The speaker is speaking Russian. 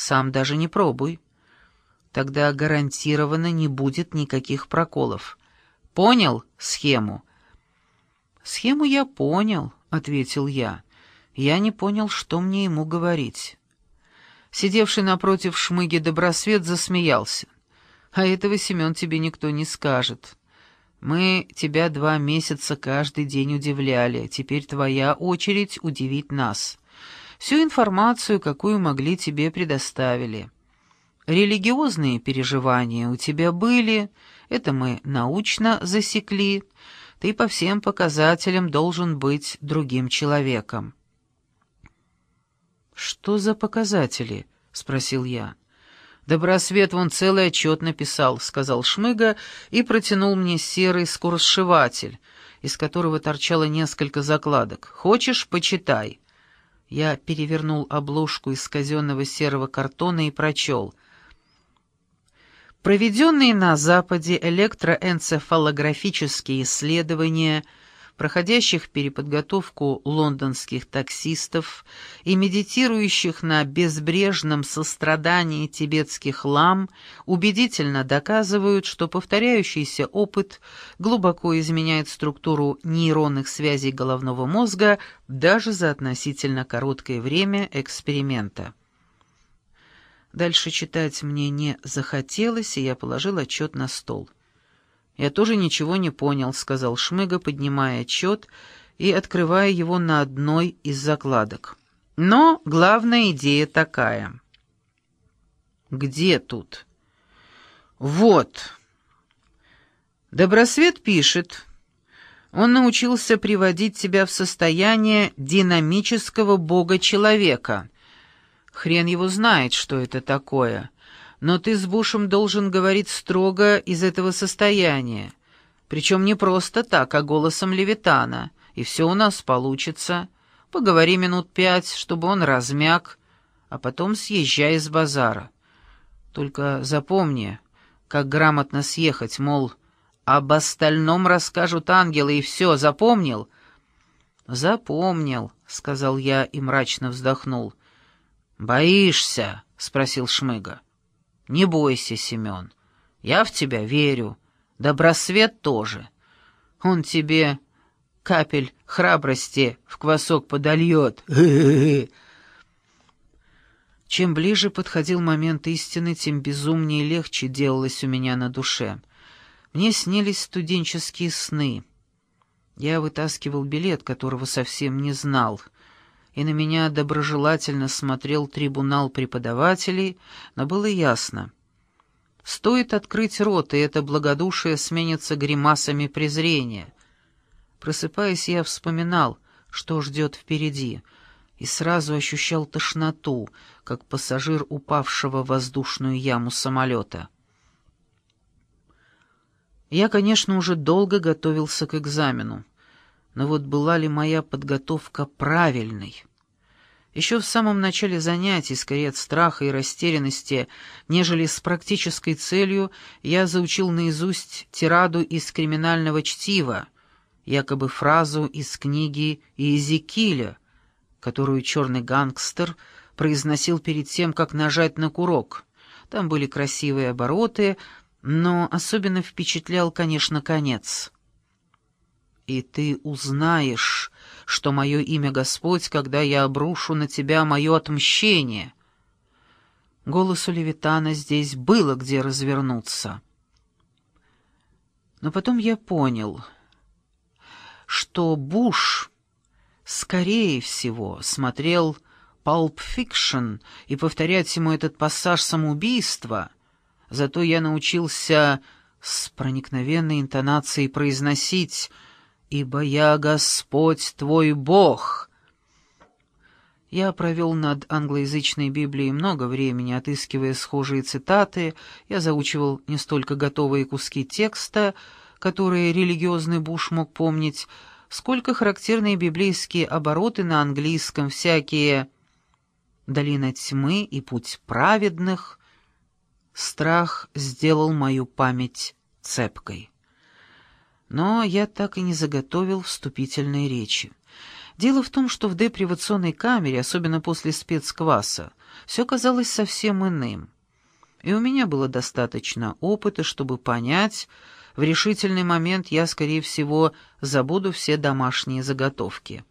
Сам даже не пробуй. Тогда гарантированно не будет никаких проколов. Понял схему?» «Схему я понял», — ответил я. Я не понял, что мне ему говорить. Сидевший напротив шмыги Добросвет засмеялся. «А этого, Семен, тебе никто не скажет. Мы тебя два месяца каждый день удивляли, теперь твоя очередь удивить нас. Всю информацию, какую могли, тебе предоставили. Религиозные переживания у тебя были, это мы научно засекли. Ты по всем показателям должен быть другим человеком». «Что за показатели?» — спросил я. «Добросвет вон целый отчет написал», — сказал Шмыга и протянул мне серый скоросшиватель, из которого торчало несколько закладок. «Хочешь, почитай». Я перевернул обложку из казенного серого картона и прочел. Проведенные на Западе электроэнцефалографические исследования — проходящих переподготовку лондонских таксистов и медитирующих на безбрежном сострадании тибетских лам, убедительно доказывают, что повторяющийся опыт глубоко изменяет структуру нейронных связей головного мозга даже за относительно короткое время эксперимента. Дальше читать мне не захотелось, и я положил отчет на стол. «Я тоже ничего не понял», — сказал Шмыга, поднимая отчет и открывая его на одной из закладок. «Но главная идея такая». «Где тут?» «Вот». Добросвет пишет. Он научился приводить себя в состояние динамического бога-человека. Хрен его знает, что это такое но ты с Бушем должен говорить строго из этого состояния. Причем не просто так, а голосом Левитана, и все у нас получится. Поговори минут пять, чтобы он размяк, а потом съезжай из базара. Только запомни, как грамотно съехать, мол, об остальном расскажут ангелы, и все, запомнил?» «Запомнил», — сказал я и мрачно вздохнул. «Боишься?» — спросил Шмыга. Не бойся, Семен. Я в тебя верю. Добросвет тоже. Он тебе капель храбрости в квасок подольет. Чем ближе подходил момент истины, тем безумнее и легче делалось у меня на душе. Мне снились студенческие сны. Я вытаскивал билет, которого совсем не знал — и на меня доброжелательно смотрел трибунал преподавателей, но было ясно. Стоит открыть рот, и это благодушие сменится гримасами презрения. Просыпаясь, я вспоминал, что ждет впереди, и сразу ощущал тошноту, как пассажир упавшего в воздушную яму самолета. Я, конечно, уже долго готовился к экзамену. Но вот была ли моя подготовка правильной? Еще в самом начале занятий, скорее от страха и растерянности, нежели с практической целью, я заучил наизусть тираду из криминального чтива, якобы фразу из книги Иезекииля, которую черный гангстер произносил перед тем, как нажать на курок. Там были красивые обороты, но особенно впечатлял, конечно, конец — и ты узнаешь, что мое имя Господь, когда я обрушу на тебя мое отмщение». Голосу Левитана здесь было где развернуться. Но потом я понял, что Буш, скорее всего, смотрел «Pulp Fiction» и повторять ему этот пассаж самоубийства, зато я научился с проникновенной интонацией произносить ибо я Господь твой Бог». Я провел над англоязычной Библией много времени, отыскивая схожие цитаты, я заучивал не столько готовые куски текста, которые религиозный Буш мог помнить, сколько характерные библейские обороты на английском, всякие «долина тьмы» и «путь праведных». Страх сделал мою память цепкой. Но я так и не заготовил вступительной речи. Дело в том, что в депривационной камере, особенно после спецкваса, все казалось совсем иным. И у меня было достаточно опыта, чтобы понять, в решительный момент я, скорее всего, забуду все домашние заготовки.